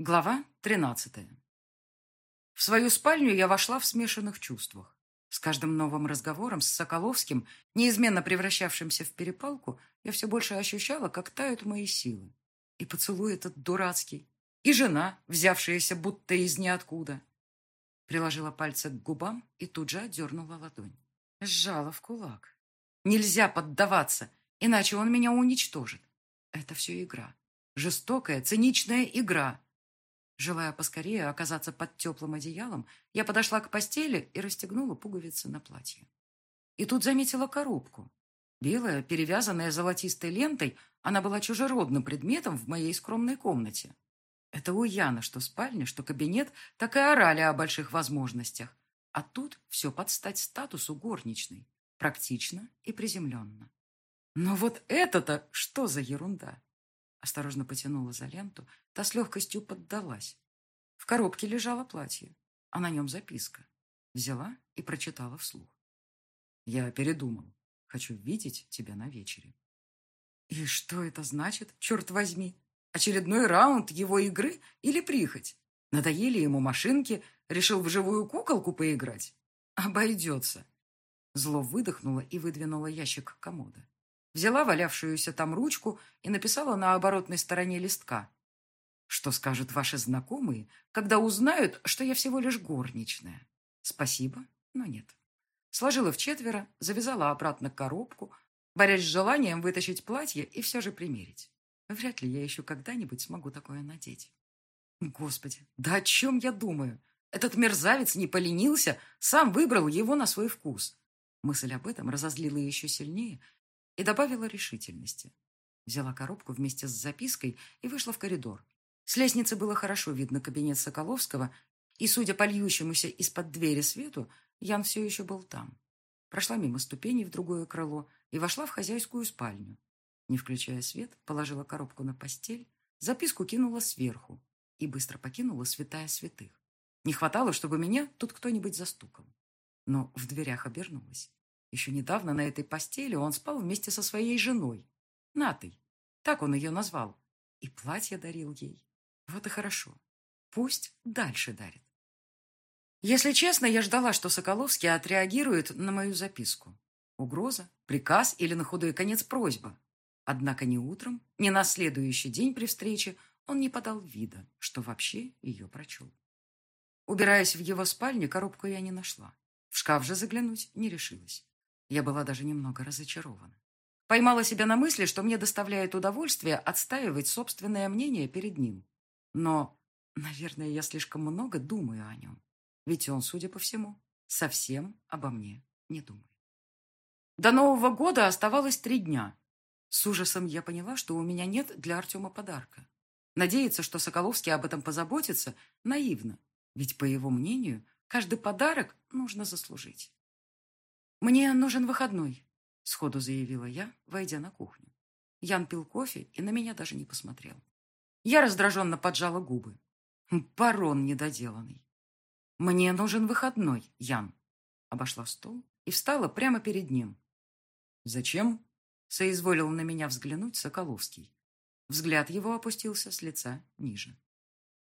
Глава 13. В свою спальню я вошла в смешанных чувствах. С каждым новым разговором с Соколовским, неизменно превращавшимся в перепалку, я все больше ощущала, как тают мои силы. И поцелуй этот дурацкий, и жена, взявшаяся будто из ниоткуда. Приложила пальцы к губам и тут же отдернула ладонь. Сжала в кулак. Нельзя поддаваться, иначе он меня уничтожит. Это все игра. Жестокая, циничная игра Желая поскорее оказаться под теплым одеялом, я подошла к постели и расстегнула пуговицы на платье. И тут заметила коробку. Белая, перевязанная золотистой лентой, она была чужеродным предметом в моей скромной комнате. Это у Яна, что спальня, что кабинет, так и орали о больших возможностях. А тут все под стать статусу горничной. Практично и приземленно. Но вот это-то что за ерунда? Осторожно потянула за ленту, та с легкостью поддалась. В коробке лежало платье, а на нем записка. Взяла и прочитала вслух. Я передумал. Хочу видеть тебя на вечере. И что это значит, черт возьми? Очередной раунд его игры или прихоть? Надоели ему машинки, решил в живую куколку поиграть? Обойдется. Зло выдохнула и выдвинула ящик комода. Взяла валявшуюся там ручку и написала на оборотной стороне листка. Что скажут ваши знакомые, когда узнают, что я всего лишь горничная? Спасибо, но нет. Сложила в четверо, завязала обратно коробку, борясь с желанием вытащить платье и все же примерить. Вряд ли я еще когда-нибудь смогу такое надеть. Господи, да о чем я думаю? Этот мерзавец не поленился, сам выбрал его на свой вкус. Мысль об этом разозлила еще сильнее и добавила решительности. Взяла коробку вместе с запиской и вышла в коридор. С лестницы было хорошо видно кабинет Соколовского, и, судя по льющемуся из-под двери свету, Ян все еще был там. Прошла мимо ступеней в другое крыло и вошла в хозяйскую спальню. Не включая свет, положила коробку на постель, записку кинула сверху и быстро покинула святая святых. Не хватало, чтобы меня тут кто-нибудь застукал. Но в дверях обернулась. Еще недавно на этой постели он спал вместе со своей женой, Натой. Так он ее назвал. И платье дарил ей. Вот и хорошо. Пусть дальше дарит. Если честно, я ждала, что Соколовский отреагирует на мою записку. Угроза, приказ или на худой конец просьба. Однако ни утром, ни на следующий день при встрече он не подал вида, что вообще ее прочел. Убираясь в его спальню, коробку я не нашла. В шкаф же заглянуть не решилась. Я была даже немного разочарована. Поймала себя на мысли, что мне доставляет удовольствие отстаивать собственное мнение перед ним. Но, наверное, я слишком много думаю о нем. Ведь он, судя по всему, совсем обо мне не думает. До Нового года оставалось три дня. С ужасом я поняла, что у меня нет для Артема подарка. Надеяться, что Соколовский об этом позаботится, наивно. Ведь, по его мнению, каждый подарок нужно заслужить. «Мне нужен выходной», — сходу заявила я, войдя на кухню. Ян пил кофе и на меня даже не посмотрел. Я раздраженно поджала губы. Барон недоделанный. «Мне нужен выходной, Ян», — обошла стол и встала прямо перед ним. «Зачем?» — соизволил на меня взглянуть Соколовский. Взгляд его опустился с лица ниже.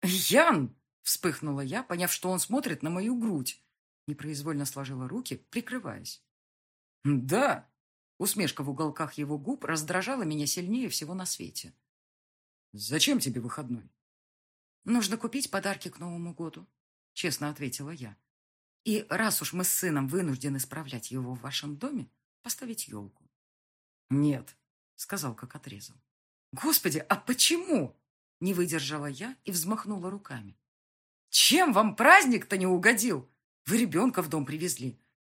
«Ян!» — вспыхнула я, поняв, что он смотрит на мою грудь. Непроизвольно сложила руки, прикрываясь. «Да!» Усмешка в уголках его губ раздражала меня сильнее всего на свете. «Зачем тебе выходной?» «Нужно купить подарки к Новому году», — честно ответила я. «И раз уж мы с сыном вынуждены справлять его в вашем доме, поставить елку». «Нет», — сказал, как отрезал. «Господи, а почему?» — не выдержала я и взмахнула руками. «Чем вам праздник-то не угодил? Вы ребенка в дом привезли.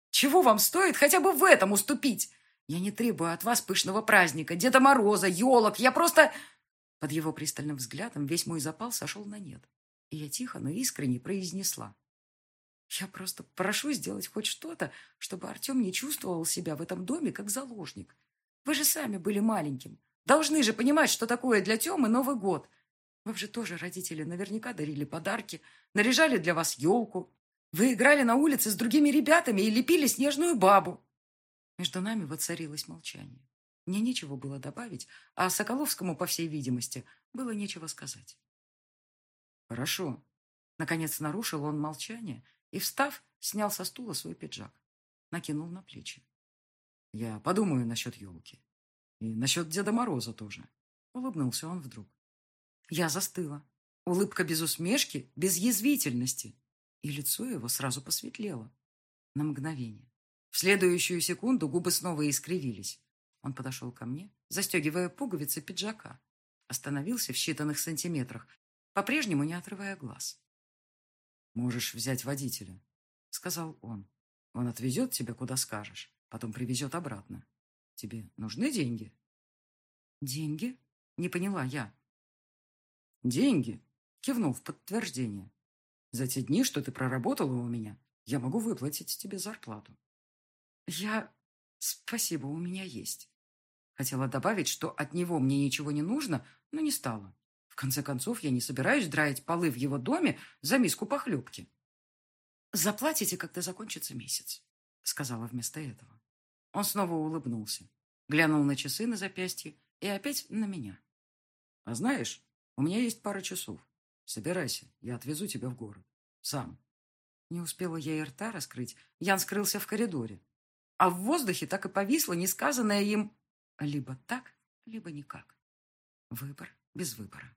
Чего вам стоит хотя бы в этом уступить? Я не требую от вас пышного праздника, Деда Мороза, елок. Я просто...» Под его пристальным взглядом весь мой запал сошел на нет. И я тихо, но искренне произнесла. «Я просто прошу сделать хоть что-то, чтобы Артем не чувствовал себя в этом доме как заложник. Вы же сами были маленьким. Должны же понимать, что такое для Темы Новый год. Вы же тоже, родители, наверняка дарили подарки, наряжали для вас елку, вы играли на улице с другими ребятами и лепили снежную бабу. Между нами воцарилось молчание. Мне нечего было добавить, а Соколовскому, по всей видимости, было нечего сказать. Хорошо. Наконец нарушил он молчание и, встав, снял со стула свой пиджак. Накинул на плечи. Я подумаю насчет елки. И насчет Деда Мороза тоже. Улыбнулся он вдруг. Я застыла. Улыбка без усмешки, без язвительности. И лицо его сразу посветлело. На мгновение. В следующую секунду губы снова искривились. Он подошел ко мне, застегивая пуговицы пиджака. Остановился в считанных сантиметрах, по-прежнему не отрывая глаз. «Можешь взять водителя», — сказал он. «Он отвезет тебя, куда скажешь, потом привезет обратно. Тебе нужны деньги?» «Деньги?» — не поняла я. «Деньги», — кивнул в подтверждение. «За те дни, что ты проработала у меня, я могу выплатить тебе зарплату». «Я... Спасибо, у меня есть». Хотела добавить, что от него мне ничего не нужно, но не стала. В конце концов, я не собираюсь драить полы в его доме за миску похлебки. «Заплатите, когда закончится месяц», — сказала вместо этого. Он снова улыбнулся, глянул на часы на запястье и опять на меня. «А знаешь, у меня есть пара часов. Собирайся, я отвезу тебя в город. Сам». Не успела я и рта раскрыть, Ян скрылся в коридоре. А в воздухе так и повисло несказанное им либо так, либо никак. Выбор без выбора.